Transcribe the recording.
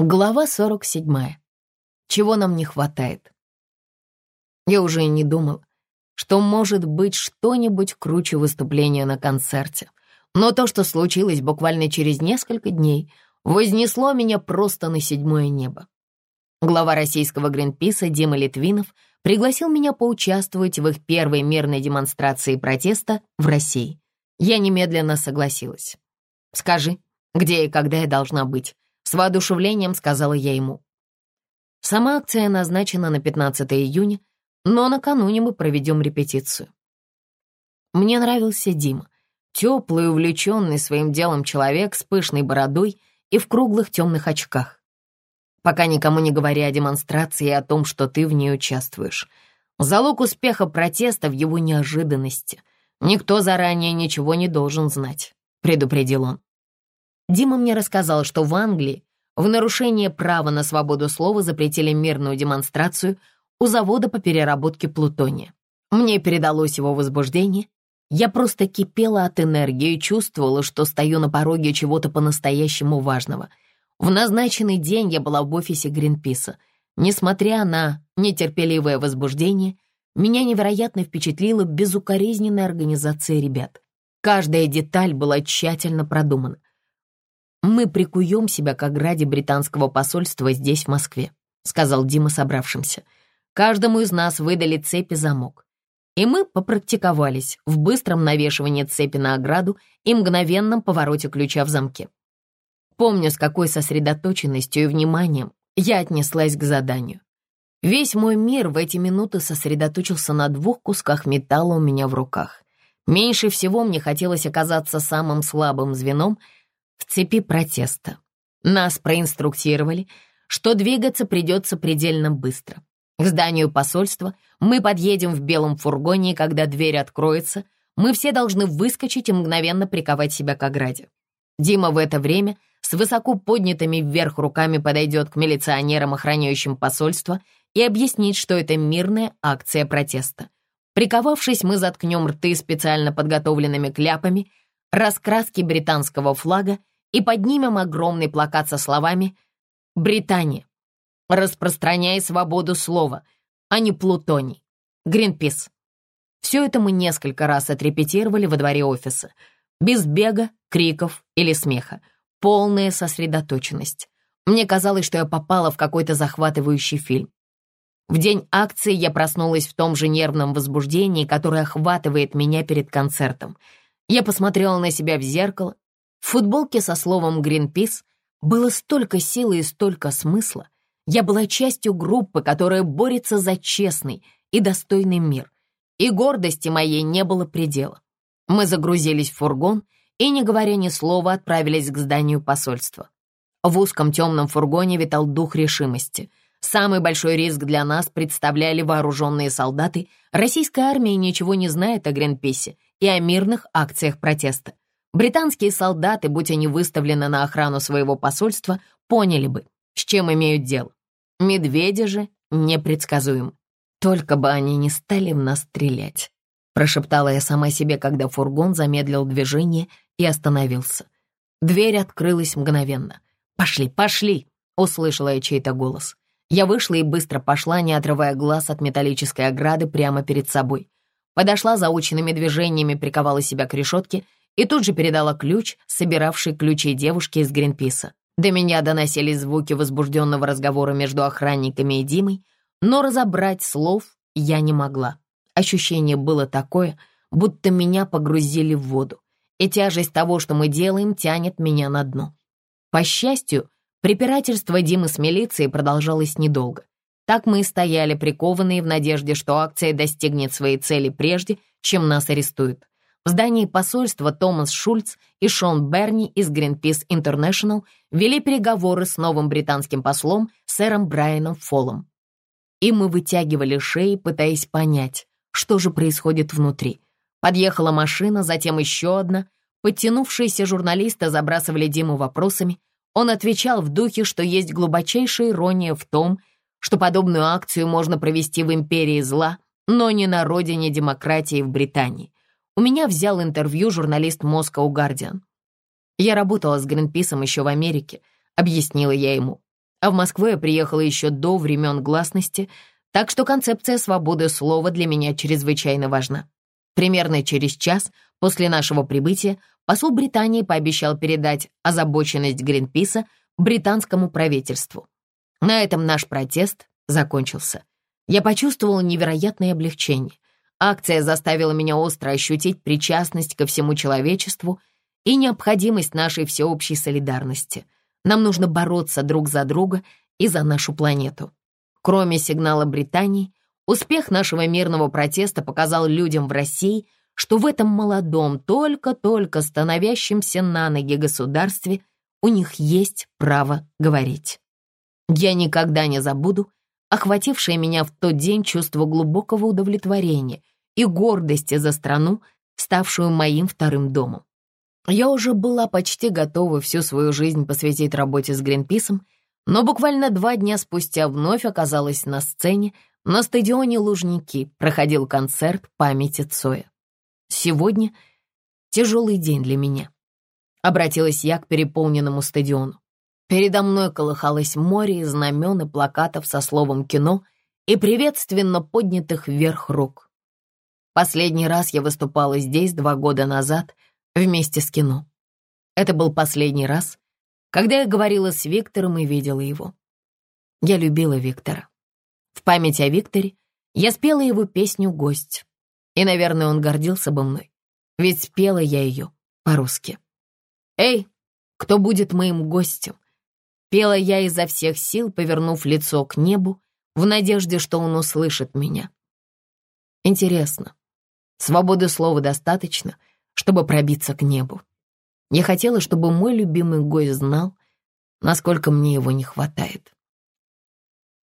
Глава 47. Чего нам не хватает? Я уже и не думал, что может быть что-нибудь круче выступления на концерте. Но то, что случилось буквально через несколько дней, вознесло меня просто на седьмое небо. Глава российского Гринписа Дима Литвинов пригласил меня поучаствовать в их первой мирной демонстрации протеста в России. Я немедленно согласилась. «Скажи, где и когда я должна быть?» С воодушевлением сказала я ему. Сама акция назначена на 15 июня, но накануне мы проведем репетицию. Мне нравился Дима. Теплый, увлеченный своим делом человек с пышной бородой и в круглых темных очках. Пока никому не говори о демонстрации и о том, что ты в ней участвуешь. Залог успеха протеста в его неожиданности. Никто заранее ничего не должен знать, предупредил он. Дима мне рассказал, что в Англии в нарушение права на свободу слова запретили мирную демонстрацию у завода по переработке плутония. Мне передалось его возбуждение. Я просто кипела от энергии и чувствовала, что стою на пороге чего-то по-настоящему важного. В назначенный день я была в офисе Гринписа. Несмотря на нетерпеливое возбуждение, меня невероятно впечатлила безукоризненная организация ребят. Каждая деталь была тщательно продумана. «Мы прикуем себя к ограде британского посольства здесь, в Москве», сказал Дима собравшимся. «Каждому из нас выдали цепи замок. И мы попрактиковались в быстром навешивании цепи на ограду и мгновенном повороте ключа в замке. Помню, с какой сосредоточенностью и вниманием я отнеслась к заданию. Весь мой мир в эти минуты сосредоточился на двух кусках металла у меня в руках. Меньше всего мне хотелось оказаться самым слабым звеном — в цепи протеста. Нас проинструктировали, что двигаться придется предельно быстро. К зданию посольства мы подъедем в белом фургоне, и когда дверь откроется, мы все должны выскочить и мгновенно приковать себя к ограде. Дима в это время с высоко поднятыми вверх руками подойдет к милиционерам, охраняющим посольство, и объяснит, что это мирная акция протеста. Приковавшись, мы заткнем рты специально подготовленными кляпами, раскраски британского флага и поднимем огромный плакат со словами «Британия, распространяй свободу слова, а не плутоний. Гринпис». Все это мы несколько раз отрепетировали во дворе офиса. Без бега, криков или смеха. Полная сосредоточенность. Мне казалось, что я попала в какой-то захватывающий фильм. В день акции я проснулась в том же нервном возбуждении, которое охватывает меня перед концертом. Я посмотрела на себя в зеркало в футболке со словом «Гринпис» было столько силы и столько смысла. Я была частью группы, которая борется за честный и достойный мир. И гордости моей не было предела. Мы загрузились в фургон и, не говоря ни слова, отправились к зданию посольства. В узком темном фургоне витал дух решимости. Самый большой риск для нас представляли вооруженные солдаты. Российская армия ничего не знает о Гринписе и о мирных акциях протеста. Британские солдаты, будь они выставлены на охрану своего посольства, поняли бы, с чем имеют дело. Медведи же непредсказуемы. Только бы они не стали в нас стрелять, прошептала я сама себе, когда фургон замедлил движение и остановился. Дверь открылась мгновенно. «Пошли, пошли!» — услышала я чей-то голос. Я вышла и быстро пошла, не отрывая глаз от металлической ограды прямо перед собой. Подошла заученными движениями, приковала себя к решетке — и тут же передала ключ, собиравший ключи девушки из Гринписа. До меня доносились звуки возбужденного разговора между охранниками и Димой, но разобрать слов я не могла. Ощущение было такое, будто меня погрузили в воду, и тяжесть того, что мы делаем, тянет меня на дно. По счастью, препирательство Димы с милицией продолжалось недолго. Так мы и стояли, прикованные в надежде, что акция достигнет своей цели прежде, чем нас арестуют. В здании посольства Томас Шульц и Шон Берни из Greenpeace International вели переговоры с новым британским послом сэром Брайаном Фоллом. И мы вытягивали шеи, пытаясь понять, что же происходит внутри. Подъехала машина, затем еще одна. Подтянувшиеся журналисты забрасывали Диму вопросами. Он отвечал в духе, что есть глубочайшая ирония в том, что подобную акцию можно провести в империи зла, но не на родине демократии в Британии. У меня взял интервью журналист Moscow Guardian. Я работала с Гринписом еще в Америке, объяснила я ему. А в Москву я приехала еще до времен гласности, так что концепция свободы слова для меня чрезвычайно важна. Примерно через час после нашего прибытия посол Британии пообещал передать озабоченность Гринписа британскому правительству. На этом наш протест закончился. Я почувствовала невероятное облегчение. Акция заставила меня остро ощутить причастность ко всему человечеству и необходимость нашей всеобщей солидарности. Нам нужно бороться друг за друга и за нашу планету. Кроме сигнала Британии, успех нашего мирного протеста показал людям в России, что в этом молодом, только-только становящемся на ноги государстве у них есть право говорить. Я никогда не забуду охватившее меня в тот день чувство глубокого удовлетворения и гордости за страну, ставшую моим вторым домом. Я уже была почти готова всю свою жизнь посвятить работе с Гринписом, но буквально два дня спустя вновь оказалась на сцене на стадионе Лужники, проходил концерт памяти Цоя. Сегодня тяжелый день для меня. Обратилась я к переполненному стадиону. Передо мной колыхалось море из знамен и плакатов со словом «кино» и приветственно поднятых вверх рук. Последний раз я выступала здесь два года назад — вместе с кино. Это был последний раз, когда я говорила с Виктором и видела его. Я любила Виктора. В память о Викторе я спела его песню «Гость». И, наверное, он гордился бы мной, ведь спела я ее по-русски. «Эй, кто будет моим гостем?» Пела я изо всех сил, повернув лицо к небу, в надежде, что он услышит меня. Интересно, свободы слова достаточно — чтобы пробиться к небу. Я хотела, чтобы мой любимый гость знал, насколько мне его не хватает.